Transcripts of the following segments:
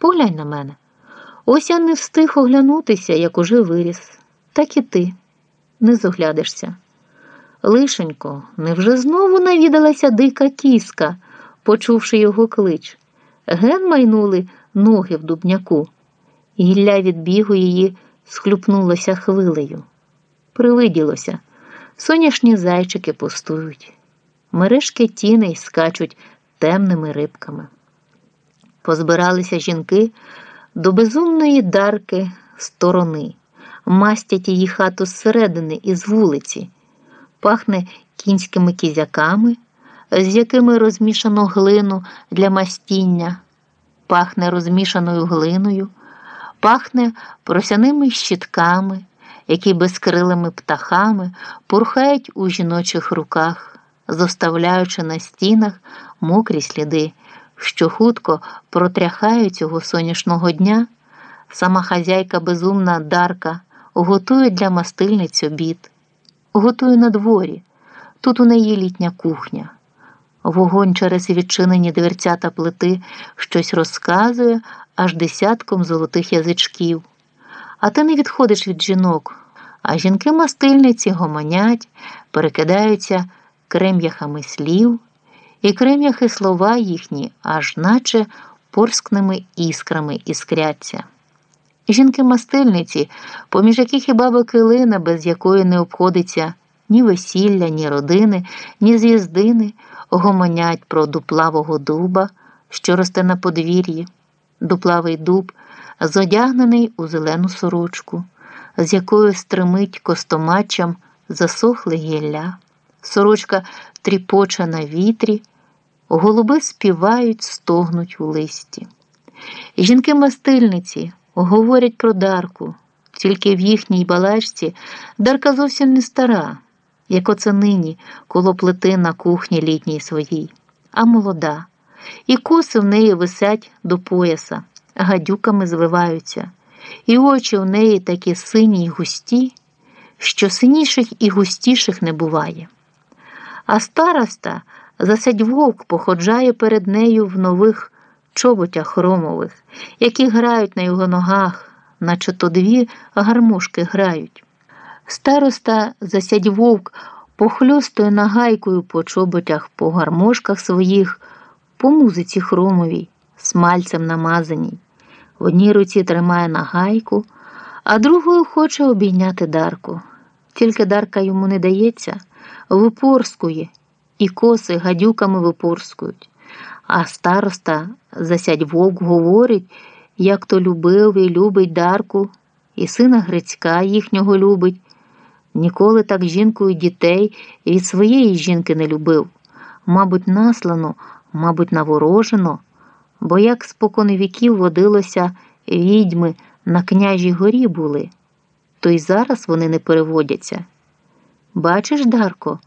Поглянь на мене. Ось я не встиг оглянутися, як уже виріс. Так і ти не зоглядишся. Лишенько, невже знову навідалася дика кіска, почувши його клич. Ген майнули ноги в дубняку. Гілля від бігу її схлюпнулося хвилею. Привиділося, соняшні зайчики пустують, мережки тіней скачуть темними рибками. Позбиралися жінки до безумної дарки сторони, мастять її хату зсередини із вулиці, пахне кінськими кізяками, з якими розмішано глину для мастіння, пахне розмішаною глиною, пахне просяними щитками, які безкрилими птахами порхають у жіночих руках, зоставляючи на стінах мокрі сліди що хутко протряхають цього сонячного дня, сама хазяйка безумна Дарка готує для мастильниць обід, готує на дворі. Тут у неї літня кухня. Вогонь через відчинені дверцята плити щось розказує аж десятком золотих язичків. А ти не відходиш від жінок, а жінки-мастильниці гомонять, перекидаються крем'яхами слів і крем'яхи слова їхні, аж наче порскними іскрами іскряться. Жінки-мастильниці, поміж яких і баба Килина, без якої не обходиться ні весілля, ні родини, ні з'їздини, гомонять про дуплавого дуба, що росте на подвір'ї, дуплавий дуб, зодягнений у зелену сорочку, з якою стримить костомачам засохле гілля. Сорочка тріпоче на вітрі, голуби співають, стогнуть у листі. Жінки-мастильниці говорять про Дарку, тільки в їхній балачці Дарка зовсім не стара, як оце нині коло плити на кухні літній своїй, а молода, і коси в неї висять до пояса, гадюками звиваються, і очі в неї такі сині й густі, що синіших і густіших не буває. А староста засядь вовк походжає перед нею в нових чоботях хромових, які грають на його ногах, наче то дві гармошки грають. Староста засядь вовк похльостує нагайкою по чоботях, по гармошках своїх, по музиці хромовій, смальцем намазаній. В одній руці тримає нагайку, а другою хоче обійняти Дарку. Тільки Дарка йому не дається, випорскує, і коси гадюками випорскують. А староста засядь вовк говорить, як то любив і любить Дарку, і сина Грицька їхнього любить. Ніколи так жінкою дітей від своєї жінки не любив. Мабуть, наслано, мабуть, наворожено, бо як спокон віків водилося відьми на княжій горі були, то й зараз вони не переводяться. Бачиш, Дарко,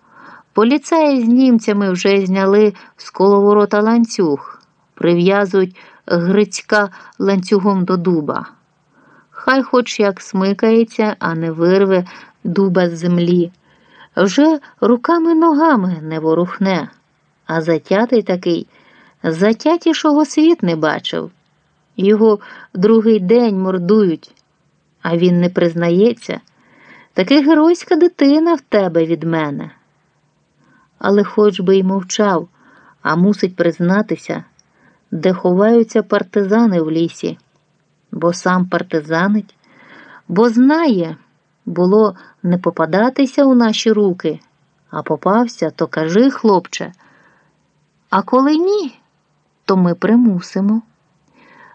поліцаї з німцями вже зняли з коловорота ланцюг, прив'язують Грицька ланцюгом до дуба. Хай хоч як смикається, а не вирве дуба з землі. Вже руками ногами не ворухне, а затятий такий затятішого світ не бачив. Його другий день мордують, а він не признається. Таки геройська дитина в тебе від мене. Але хоч би й мовчав, а мусить признатися, де ховаються партизани в лісі, бо сам партизанить, бо знає, було не попадатися у наші руки, а попався, то кажи, хлопче. А коли ні, то ми примусимо.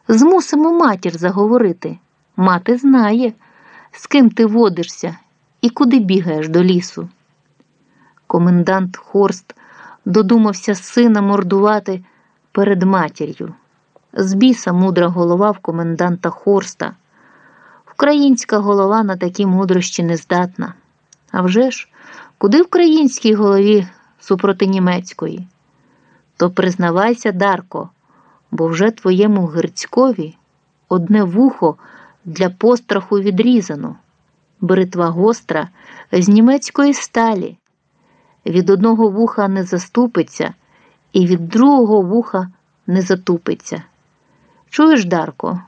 Змусимо матір заговорити. Мати знає, з ким ти водишся і куди бігаєш до лісу. Комендант Хорст додумався сина мордувати перед матір'ю. З біса мудра голова в коменданта Хорста. Українська голова на такі мудрощі не здатна. А вже ж, куди українській голові супроти німецької? То признавайся, Дарко, бо вже твоєму Грицькові одне вухо для постраху відрізано, бритва гостра з німецької сталі. Від одного вуха не заступиться, і від другого вуха не затупиться. Чуєш, Дарко,